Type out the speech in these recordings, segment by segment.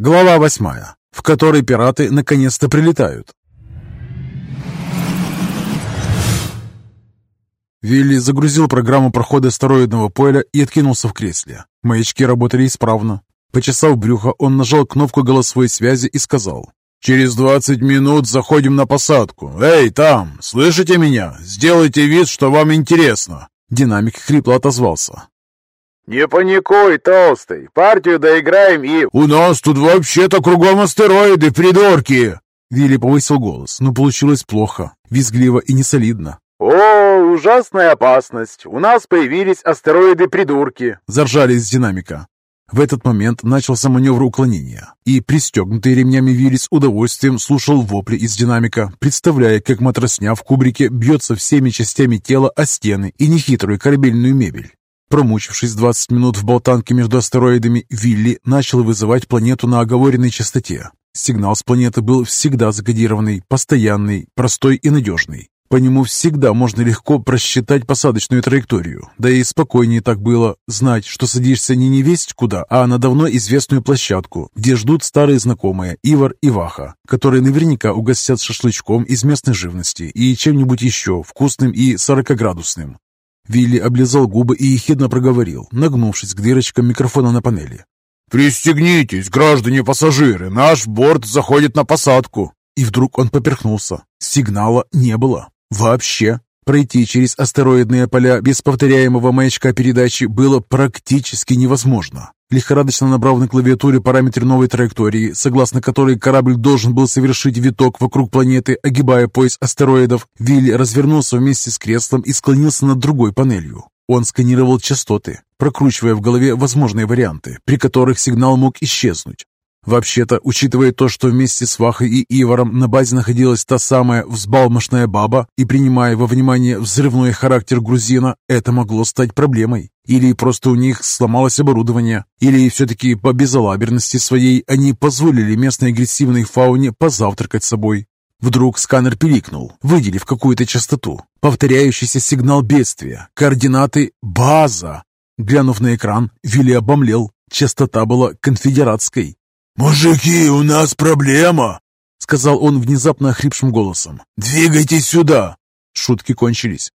Глава восьмая, в которой пираты наконец-то прилетают. Вилли загрузил программу прохода астероидного поля и откинулся в кресле. Маячки работали исправно. Почесав брюхо, он нажал кнопку голосовой связи и сказал. «Через двадцать минут заходим на посадку. Эй, там, слышите меня? Сделайте вид, что вам интересно!» Динамик хрипло отозвался. «Не паникуй, толстый. Партию доиграем и...» «У нас тут вообще-то кругом астероиды, придурки!» Вилли повысил голос, но получилось плохо, визгливо и несолидно. «О, ужасная опасность! У нас появились астероиды-придурки!» Заржали из динамика. В этот момент начался маневр уклонения, и пристегнутый ремнями Вилли с удовольствием слушал вопли из динамика, представляя, как матросня в кубрике бьется всеми частями тела о стены и нехитрую корабельную мебель. Промучившись 20 минут в болтанке между астероидами, Вилли начал вызывать планету на оговоренной частоте. Сигнал с планеты был всегда закодированный, постоянный, простой и надежный. По нему всегда можно легко просчитать посадочную траекторию. Да и спокойнее так было знать, что садишься не невесть куда, а на давно известную площадку, где ждут старые знакомые Ивар и Ваха, которые наверняка угостят шашлычком из местной живности и чем-нибудь еще вкусным и сорокоградусным. Вилли облизал губы и ехидно проговорил, нагнувшись к дырочкам микрофона на панели. «Пристегнитесь, граждане пассажиры, наш борт заходит на посадку!» И вдруг он поперхнулся. Сигнала не было. Вообще. Пройти через астероидные поля без повторяемого маячка передачи было практически невозможно. Лихорадочно набрав на клавиатуре параметры новой траектории, согласно которой корабль должен был совершить виток вокруг планеты, огибая пояс астероидов, Вилли развернулся вместе с креслом и склонился над другой панелью. Он сканировал частоты, прокручивая в голове возможные варианты, при которых сигнал мог исчезнуть. Вообще-то, учитывая то, что вместе с Вахой и Иваром на базе находилась та самая взбалмошная баба, и принимая во внимание взрывной характер грузина, это могло стать проблемой. Или просто у них сломалось оборудование, или все-таки по безалаберности своей они позволили местной агрессивной фауне позавтракать собой. Вдруг сканер пиликнул, выделив какую-то частоту. Повторяющийся сигнал бедствия. Координаты «База». Глянув на экран, Вилли обомлел. Частота была конфедератской. «Мужики, у нас проблема!» — сказал он внезапно охрипшим голосом. «Двигайтесь сюда!» Шутки кончились.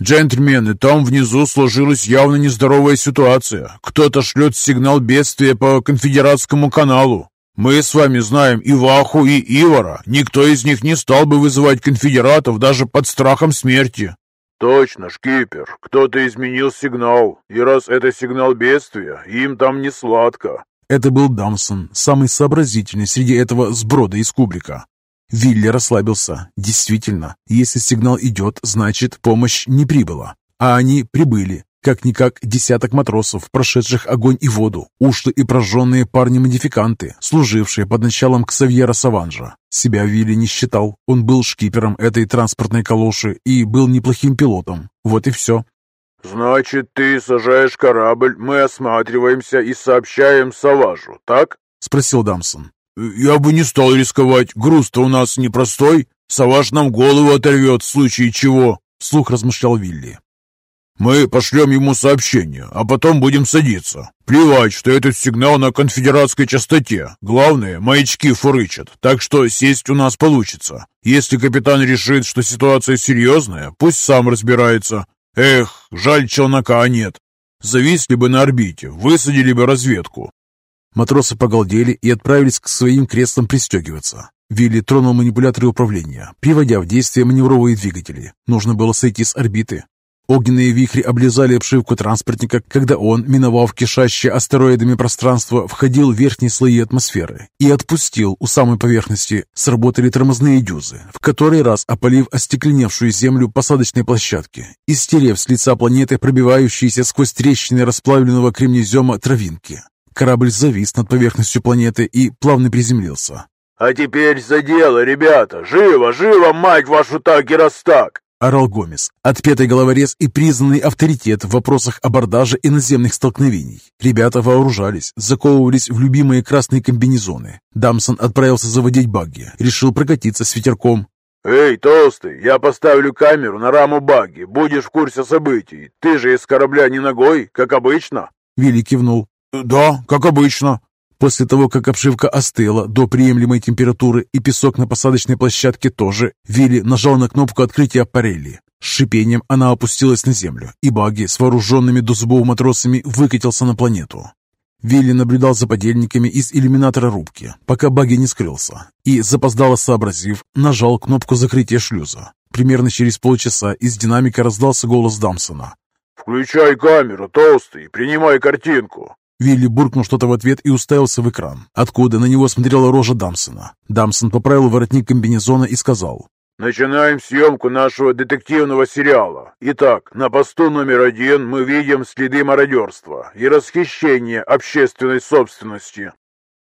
«Джентльмены, там внизу сложилась явно нездоровая ситуация. Кто-то шлет сигнал бедствия по конфедератскому каналу. Мы с вами знаем и Ваху, и Ивара. Никто из них не стал бы вызывать конфедератов даже под страхом смерти». «Точно, шкипер, кто-то изменил сигнал, и раз это сигнал бедствия, им там не сладко. Это был Дамсон, самый сообразительный среди этого сброда из кубрика. Вилли расслабился. Действительно, если сигнал идет, значит помощь не прибыла. А они прибыли. Как-никак десяток матросов, прошедших огонь и воду, ушлые и прожженные парни-модификанты, служившие под началом Ксавьера Саванжа. Себя Вилли не считал, он был шкипером этой транспортной калоши и был неплохим пилотом. Вот и все. «Значит, ты сажаешь корабль, мы осматриваемся и сообщаем Саважу, так?» — спросил Дамсон. «Я бы не стал рисковать. Груз-то у нас непростой. Саваж нам голову оторвет в случае чего», — вслух размышлял Вилли. «Мы пошлем ему сообщение, а потом будем садиться. Плевать, что этот сигнал на конфедератской частоте. Главное, маячки фурычат, так что сесть у нас получится. Если капитан решит, что ситуация серьезная, пусть сам разбирается. Эх, жаль, челнока нет. Зависли бы на орбите, высадили бы разведку. Матросы погалдели и отправились к своим креслам пристегиваться. Вилли тронул манипуляторы управления, приводя в действие маневровые двигатели. Нужно было сойти с орбиты. Огненные вихри облизали обшивку транспортника, когда он, миновав кишащее астероидами пространство, входил в верхние слои атмосферы и отпустил у самой поверхности. Сработали тормозные дюзы, в который раз опалив остекленевшую землю посадочной площадки и стерев с лица планеты пробивающиеся сквозь трещины расплавленного кремнезема травинки. Корабль завис над поверхностью планеты и плавно приземлился. «А теперь за дело, ребята! Живо, живо, мать вашу так и раз так!» Орал Гомес, отпетый головорез и признанный авторитет в вопросах абордажа и наземных столкновений. Ребята вооружались, заковывались в любимые красные комбинезоны. Дамсон отправился заводить багги, решил прокатиться с ветерком. «Эй, толстый, я поставлю камеру на раму багги, будешь в курсе событий. Ты же из корабля не ногой, как обычно?» Вилли кивнул. «Да, как обычно». После того, как обшивка остыла до приемлемой температуры и песок на посадочной площадке тоже, Вилли нажал на кнопку открытия аппарели. С шипением она опустилась на землю, и баги с вооруженными до зубов матросами выкатился на планету. Вилли наблюдал за подельниками из иллюминатора рубки, пока баги не скрылся, и, запоздало сообразив, нажал кнопку закрытия шлюза. Примерно через полчаса из динамика раздался голос Дамсона. «Включай камеру, толстый, принимай картинку!» Вилли буркнул что-то в ответ и уставился в экран, откуда на него смотрела рожа Дамсона. Дамсон поправил воротник комбинезона и сказал. Начинаем съемку нашего детективного сериала. Итак, на посту номер один мы видим следы мародерства и расхищения общественной собственности.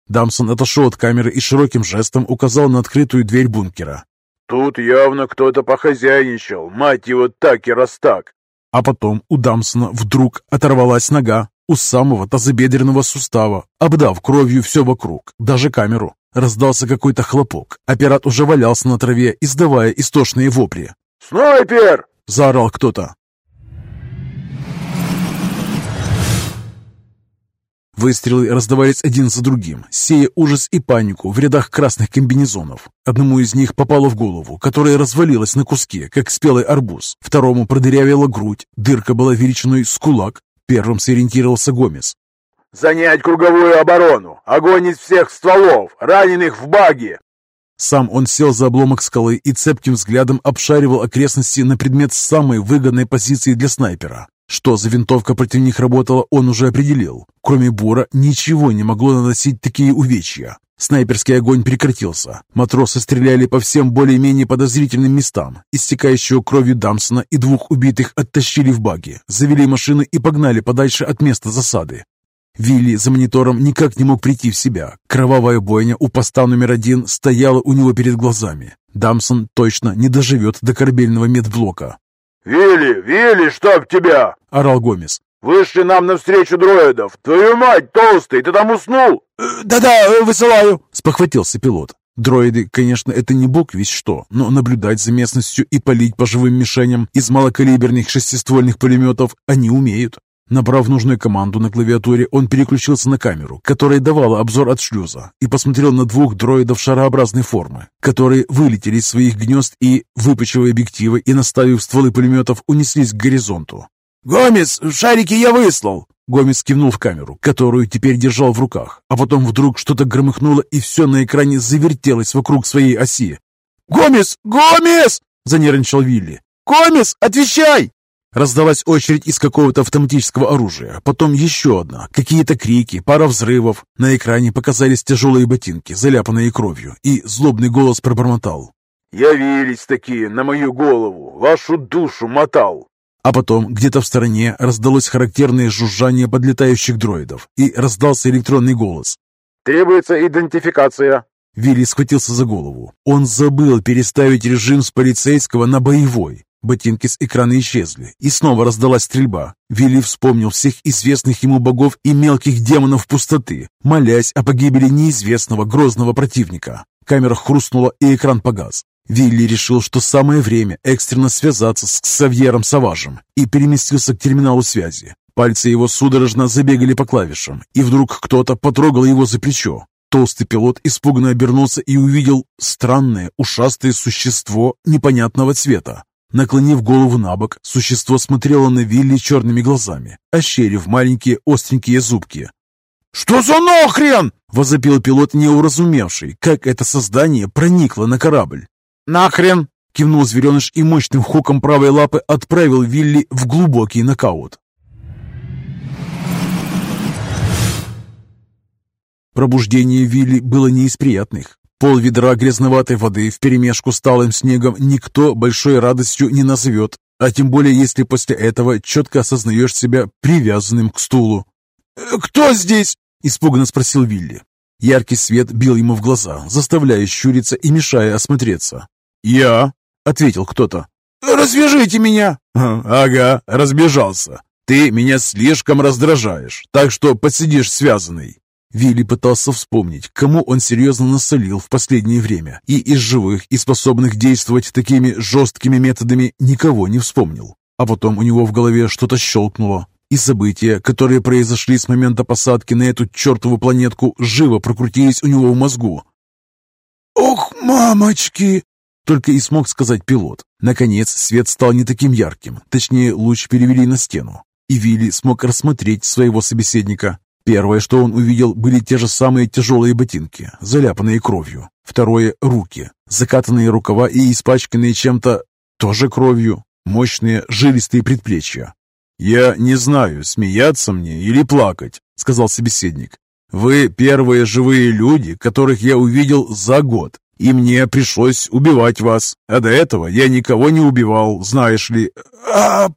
Дамсон отошел от камеры и широким жестом указал на открытую дверь бункера. Тут явно кто-то похозяйничал, мать его так и раз так. А потом у Дамсона вдруг оторвалась нога у самого тазобедренного сустава, обдав кровью все вокруг, даже камеру. Раздался какой-то хлопок. Операт уже валялся на траве, издавая истошные вопли. «Снайпер!» – заорал кто-то. Выстрелы раздавались один за другим, сея ужас и панику в рядах красных комбинезонов. Одному из них попало в голову, которая развалилась на куски, как спелый арбуз. Второму продырявила грудь, дырка была величиной с кулак. Первым сориентировался Гомес. Занять круговую оборону! Огонь из всех стволов! Раненых в баги!» Сам он сел за обломок скалы и цепким взглядом обшаривал окрестности на предмет самой выгодной позиции для снайпера. Что за винтовка против них работала, он уже определил. Кроме бура, ничего не могло наносить такие увечья. Снайперский огонь прекратился. Матросы стреляли по всем более-менее подозрительным местам. Истекающего кровью Дамсона и двух убитых оттащили в баги, завели машины и погнали подальше от места засады. Вилли за монитором никак не мог прийти в себя. Кровавая бойня у поста номер один стояла у него перед глазами. Дамсон точно не доживет до корабельного медблока. «Вилли, Вилли, чтоб тебя!» – орал Гомес. «Вышли нам навстречу дроидов! Твою мать, толстый, ты там уснул?» «Э, «Да-да, э, высылаю!» – спохватился пилот. Дроиды, конечно, это не бог весь что, но наблюдать за местностью и палить по живым мишеням из малокалиберных шестиствольных пулеметов они умеют. Набрав нужную команду на клавиатуре, он переключился на камеру, которая давала обзор от шлюза, и посмотрел на двух дроидов шарообразной формы, которые вылетели из своих гнезд и, выпучив объективы и наставив стволы пулеметов, унеслись к горизонту. «Гомес, шарики я выслал!» Гомес кивнул в камеру, которую теперь держал в руках, а потом вдруг что-то громыхнуло, и все на экране завертелось вокруг своей оси. «Гомес! Гомес!» – занервничал Вилли. «Гомес, отвечай!» Раздалась очередь из какого-то автоматического оружия, потом еще одна, какие-то крики, пара взрывов. На экране показались тяжелые ботинки, заляпанные кровью, и злобный голос пробормотал. «Явились такие на мою голову, вашу душу мотал!» А потом где-то в стороне раздалось характерное жужжание подлетающих дроидов, и раздался электронный голос. «Требуется идентификация!» Вилли схватился за голову. Он забыл переставить режим с полицейского на боевой. Ботинки с экрана исчезли, и снова раздалась стрельба. Вилли вспомнил всех известных ему богов и мелких демонов пустоты, молясь о погибели неизвестного грозного противника. Камера хрустнула, и экран погас. Вилли решил, что самое время экстренно связаться с Ксавьером Саважем и переместился к терминалу связи. Пальцы его судорожно забегали по клавишам, и вдруг кто-то потрогал его за плечо. Толстый пилот испуганно обернулся и увидел странное ушастое существо непонятного цвета. Наклонив голову на бок, существо смотрело на Вилли черными глазами, ощерив маленькие остренькие зубки. «Что за нахрен?» – возопил пилот, не уразумевший, как это создание проникло на корабль. «Нахрен!» – кивнул звереныш и мощным хуком правой лапы отправил Вилли в глубокий нокаут. Пробуждение Вилли было не из приятных. Пол ведра грязноватой воды вперемешку с талым снегом никто большой радостью не назовет, а тем более если после этого четко осознаешь себя привязанным к стулу. «Э, «Кто здесь?» – испуганно спросил Вилли. Яркий свет бил ему в глаза, заставляя щуриться и мешая осмотреться. «Я?» – ответил кто-то. «Развяжите меня!» «Ага, разбежался. Ты меня слишком раздражаешь, так что посидишь связанный». Вилли пытался вспомнить, кому он серьезно насолил в последнее время, и из живых и способных действовать такими жесткими методами никого не вспомнил. А потом у него в голове что-то щелкнуло, и события, которые произошли с момента посадки на эту чертову планетку, живо прокрутились у него в мозгу. «Ох, мамочки!» Только и смог сказать пилот. Наконец, свет стал не таким ярким, точнее, луч перевели на стену, и Вилли смог рассмотреть своего собеседника. Первое, что он увидел, были те же самые тяжелые ботинки, заляпанные кровью. Второе – руки, закатанные рукава и испачканные чем-то тоже кровью, мощные жилистые предплечья. «Я не знаю, смеяться мне или плакать», – сказал собеседник. «Вы первые живые люди, которых я увидел за год, и мне пришлось убивать вас. А до этого я никого не убивал, знаешь ли». «А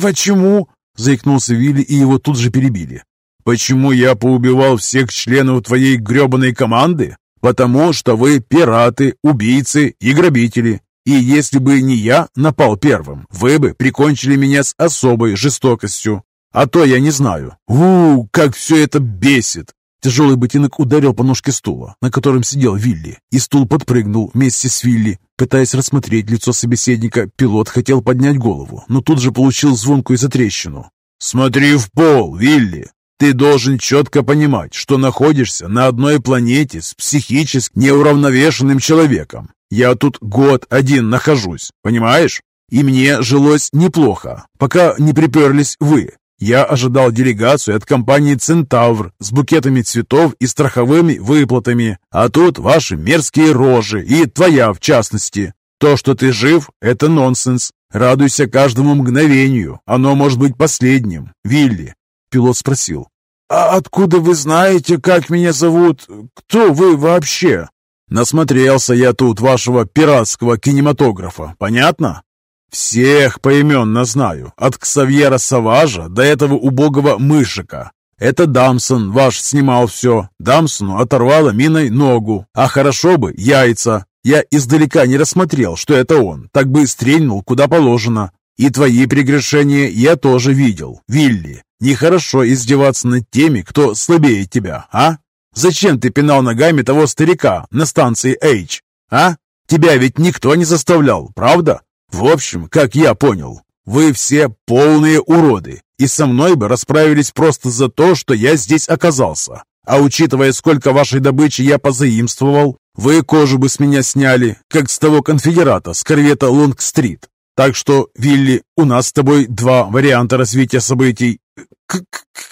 почему?» – заикнулся Вилли, и его тут же перебили. «Почему я поубивал всех членов твоей гребаной команды? Потому что вы пираты, убийцы и грабители. И если бы не я напал первым, вы бы прикончили меня с особой жестокостью. А то я не знаю. У, как все это бесит!» Тяжелый ботинок ударил по ножке стула, на котором сидел Вилли, и стул подпрыгнул вместе с Вилли. Пытаясь рассмотреть лицо собеседника, пилот хотел поднять голову, но тут же получил звонкую затрещину. «Смотри в пол, Вилли! Ты должен четко понимать, что находишься на одной планете с психически неуравновешенным человеком. Я тут год один нахожусь, понимаешь? И мне жилось неплохо, пока не приперлись вы. Я ожидал делегацию от компании «Центавр» с букетами цветов и страховыми выплатами, а тут ваши мерзкие рожи и твоя в частности. То, что ты жив, это нонсенс. Радуйся каждому мгновению, оно может быть последним. Вилли, Пилот спросил. «А откуда вы знаете, как меня зовут? Кто вы вообще?» «Насмотрелся я тут вашего пиратского кинематографа, понятно?» «Всех поименно знаю, от Ксавьера Саважа до этого убогого мышика. Это Дамсон ваш снимал все. Дамсону оторвало миной ногу, а хорошо бы яйца. Я издалека не рассмотрел, что это он, так бы стрельнул куда положено. И твои прегрешения я тоже видел, Вилли. Нехорошо издеваться над теми, кто слабее тебя, а? Зачем ты пинал ногами того старика на станции H, а? Тебя ведь никто не заставлял, правда? В общем, как я понял, вы все полные уроды, и со мной бы расправились просто за то, что я здесь оказался. А учитывая, сколько вашей добычи я позаимствовал, вы кожу бы с меня сняли, как с того конфедерата с корвета Лонг-стрит. Так что, Вилли, у нас с тобой два варианта развития событий. К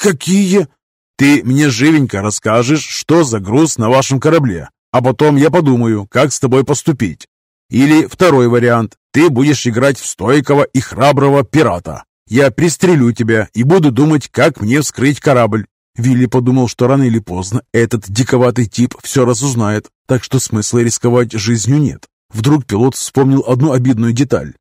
«Какие?» «Ты мне живенько расскажешь, что за груз на вашем корабле, а потом я подумаю, как с тобой поступить. Или второй вариант. Ты будешь играть в стойкого и храброго пирата. Я пристрелю тебя и буду думать, как мне вскрыть корабль». Вилли подумал, что рано или поздно этот диковатый тип все разузнает, так что смысла рисковать жизнью нет. Вдруг пилот вспомнил одну обидную деталь.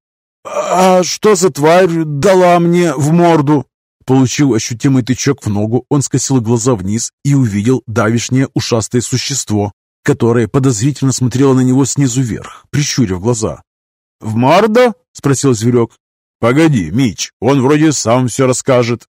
«А что за тварь дала мне в морду?» Получив ощутимый тычок в ногу, он скосил глаза вниз и увидел давишнее ушастое существо, которое подозрительно смотрело на него снизу вверх, прищурив глаза. «В морду?» — спросил зверек. «Погоди, Мич, он вроде сам все расскажет».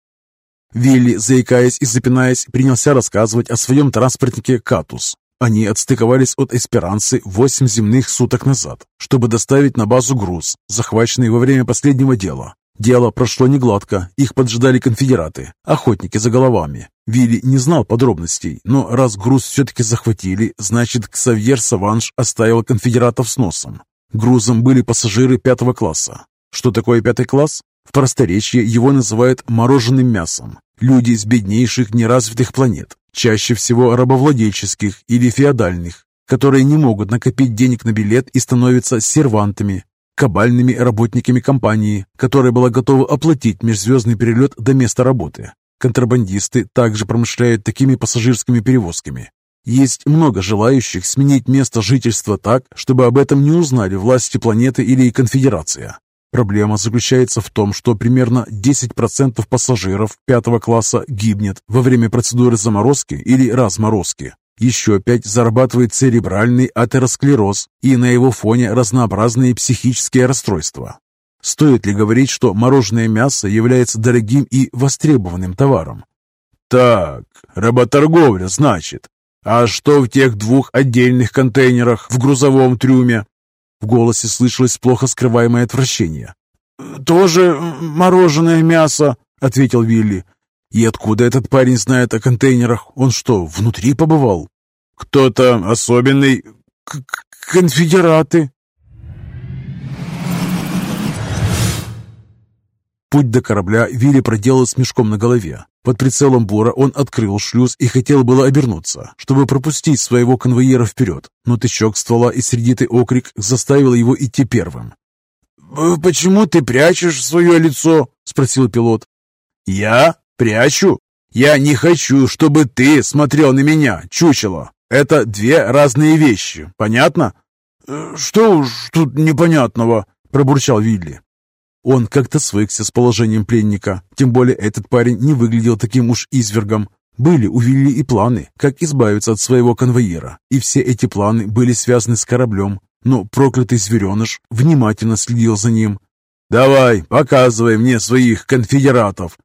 Вилли, заикаясь и запинаясь, принялся рассказывать о своем транспортнике «Катус». Они отстыковались от Эсперанцы восемь земных суток назад, чтобы доставить на базу груз, захваченный во время последнего дела. Дело прошло негладко, их поджидали конфедераты, охотники за головами. Вилли не знал подробностей, но раз груз все-таки захватили, значит, Ксавьер Саванш оставил конфедератов с носом. Грузом были пассажиры пятого класса. Что такое пятый класс? В просторечии его называют мороженым мясом. Люди из беднейших неразвитых планет, чаще всего рабовладельческих или феодальных, которые не могут накопить денег на билет и становятся сервантами, кабальными работниками компании, которая была готова оплатить межзвездный перелет до места работы. Контрабандисты также промышляют такими пассажирскими перевозками. Есть много желающих сменить место жительства так, чтобы об этом не узнали власти планеты или конфедерация. Проблема заключается в том, что примерно 10% пассажиров пятого класса гибнет во время процедуры заморозки или разморозки. Еще пять зарабатывает церебральный атеросклероз и на его фоне разнообразные психические расстройства. Стоит ли говорить, что мороженое мясо является дорогим и востребованным товаром? Так, работорговля, значит. А что в тех двух отдельных контейнерах в грузовом трюме? В голосе слышалось плохо скрываемое отвращение. «Тоже мороженое мясо», — ответил Вилли. И откуда этот парень знает о контейнерах? Он что, внутри побывал? Кто-то особенный? К Конфедераты. Путь до корабля Вилли проделал с мешком на голове. Под прицелом Бура он открыл шлюз и хотел было обернуться, чтобы пропустить своего конвоира вперед, но тычок ствола и сердитый окрик заставил его идти первым. «Почему ты прячешь свое лицо?» — спросил пилот. «Я? Прячу? Я не хочу, чтобы ты смотрел на меня, чучело. Это две разные вещи, понятно?» «Э, «Что уж тут непонятного?» — пробурчал Вилли. Он как-то свыкся с положением пленника, тем более этот парень не выглядел таким уж извергом. Были у Вилли и планы, как избавиться от своего конвоира, и все эти планы были связаны с кораблем, но проклятый звереныш внимательно следил за ним. «Давай, показывай мне своих конфедератов!»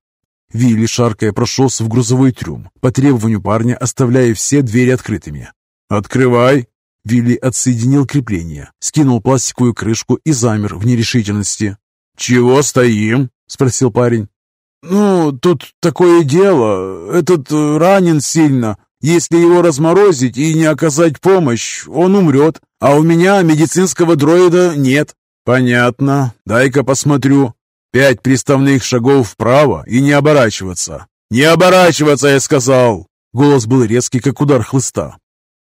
Вилли, шаркая, прошелся в грузовой трюм, по требованию парня оставляя все двери открытыми. «Открывай!» Вилли отсоединил крепление, скинул пластиковую крышку и замер в нерешительности. «Чего стоим?» — спросил парень. «Ну, тут такое дело. Этот э, ранен сильно. Если его разморозить и не оказать помощь, он умрет. А у меня медицинского дроида нет». «Понятно. Дай-ка посмотрю. Пять приставных шагов вправо и не оборачиваться». «Не оборачиваться, я сказал!» Голос был резкий, как удар хлыста.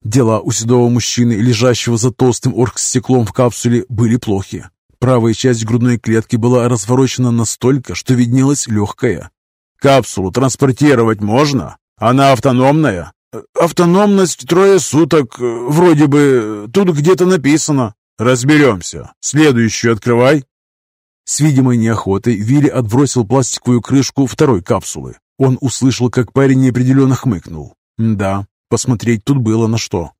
Дела у седого мужчины, лежащего за толстым оргстеклом в капсуле, были плохи. Правая часть грудной клетки была разворочена настолько, что виднелась легкая. «Капсулу транспортировать можно? Она автономная?» «Автономность трое суток, вроде бы, тут где-то написано». «Разберемся. Следующую открывай». С видимой неохотой Вилли отбросил пластиковую крышку второй капсулы. Он услышал, как парень неопределенно хмыкнул. Да, посмотреть тут было на что.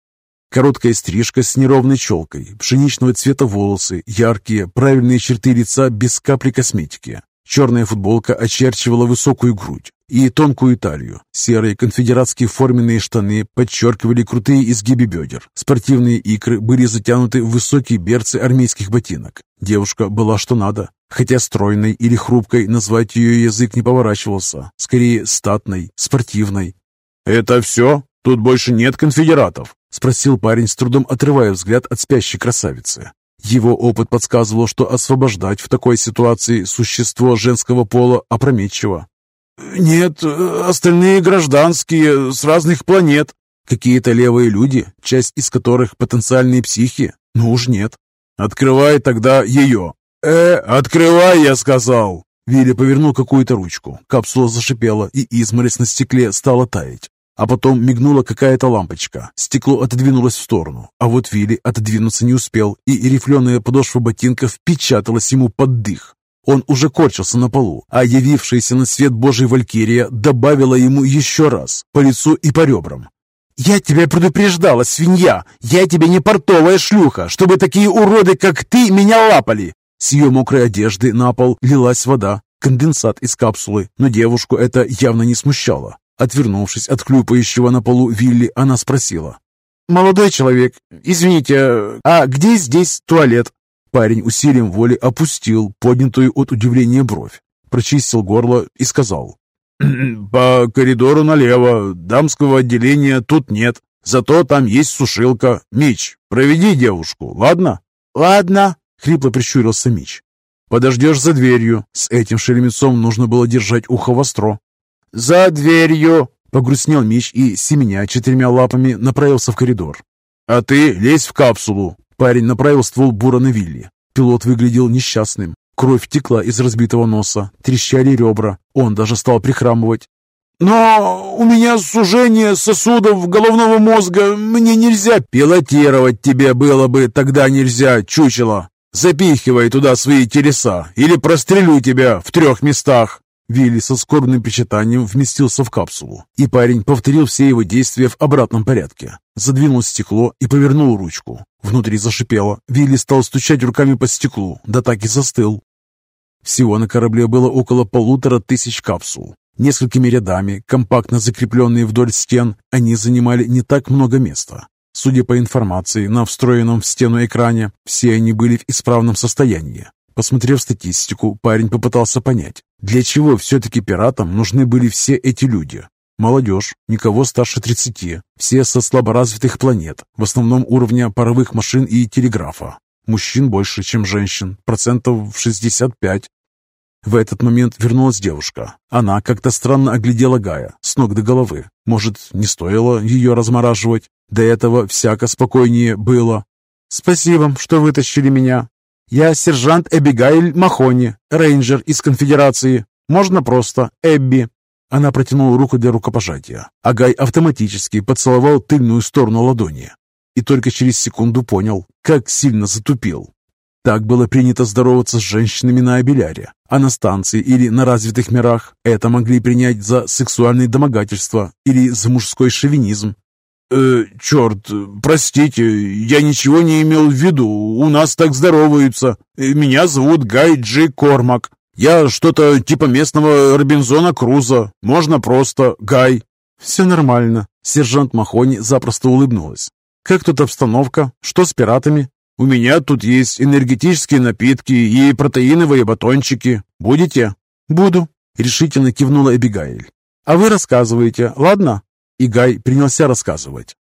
Короткая стрижка с неровной челкой, пшеничного цвета волосы, яркие, правильные черты лица без капли косметики. Черная футболка очерчивала высокую грудь и тонкую талию. Серые конфедератские форменные штаны подчеркивали крутые изгибы бедер. Спортивные икры были затянуты в высокие берцы армейских ботинок. Девушка была что надо. Хотя стройной или хрупкой назвать ее язык не поворачивался. Скорее, статной, спортивной. «Это все? Тут больше нет конфедератов?» — спросил парень, с трудом отрывая взгляд от спящей красавицы. Его опыт подсказывал, что освобождать в такой ситуации существо женского пола опрометчиво. «Нет, остальные гражданские, с разных планет. Какие-то левые люди, часть из которых потенциальные психи. Ну уж нет. Открывай тогда ее». «Э, открывай, я сказал!» Вилли повернул какую-то ручку. Капсула зашипела, и изморозь на стекле стала таять. А потом мигнула какая-то лампочка. Стекло отодвинулось в сторону, а вот Вилли отодвинуться не успел, и рифленая подошва ботинка впечаталась ему под дых. Он уже корчился на полу, а явившаяся на свет Божий Валькирия добавила ему еще раз по лицу и по ребрам. «Я тебя предупреждала, свинья! Я тебе не портовая шлюха, чтобы такие уроды, как ты, меня лапали!» С ее мокрой одежды на пол лилась вода, конденсат из капсулы, но девушку это явно не смущало. Отвернувшись от хлюпающего на полу Вилли, она спросила. «Молодой человек, извините, а где здесь туалет?» Парень усилием воли опустил поднятую от удивления бровь, прочистил горло и сказал. «По коридору налево. Дамского отделения тут нет. Зато там есть сушилка. Мич, проведи девушку, ладно?» «Ладно», — хрипло прищурился Мич. «Подождешь за дверью. С этим шеремецом нужно было держать ухо востро. «За дверью!» — погрустнел Мич и, семеня четырьмя лапами, направился в коридор. «А ты лезь в капсулу!» Парень направил ствол бура на Вилли. Пилот выглядел несчастным. Кровь текла из разбитого носа, трещали ребра. Он даже стал прихрамывать. «Но у меня сужение сосудов головного мозга, мне нельзя пилотировать тебе было бы тогда нельзя, чучело. Запихивай туда свои телеса, или прострелю тебя в трех местах!» Вилли со скорбным причитанием вместился в капсулу, и парень повторил все его действия в обратном порядке. Задвинул стекло и повернул ручку. Внутри зашипело. Вилли стал стучать руками по стеклу, да так и застыл. Всего на корабле было около полутора тысяч капсул. Несколькими рядами, компактно закрепленные вдоль стен, они занимали не так много места. Судя по информации на встроенном в стену экране, все они были в исправном состоянии. Посмотрев статистику, парень попытался понять, для чего все-таки пиратам нужны были все эти люди. Молодежь, никого старше 30, все со слаборазвитых планет, в основном уровня паровых машин и телеграфа. Мужчин больше, чем женщин, процентов 65. В этот момент вернулась девушка. Она как-то странно оглядела Гая с ног до головы. Может, не стоило ее размораживать? До этого всяко спокойнее было. «Спасибо, что вытащили меня. Я сержант Эбигайль Махони, рейнджер из конфедерации. Можно просто Эбби». Она протянула руку для рукопожатия, а Гай автоматически поцеловал тыльную сторону ладони. И только через секунду понял, как сильно затупил. Так было принято здороваться с женщинами на Абеляре, а на станции или на развитых мирах это могли принять за сексуальное домогательство или за мужской шовинизм. «Э, черт, простите, я ничего не имел в виду, у нас так здороваются. Меня зовут Гай Джи Кормак. Я что-то типа местного Робинзона Круза. Можно просто Гай». «Все нормально». Сержант Махони запросто улыбнулась. «Как тут обстановка? Что с пиратами?» «У меня тут есть энергетические напитки и протеиновые батончики. Будете?» «Буду», — решительно кивнула Эбигайль. «А вы рассказываете, ладно?» И Гай принялся рассказывать.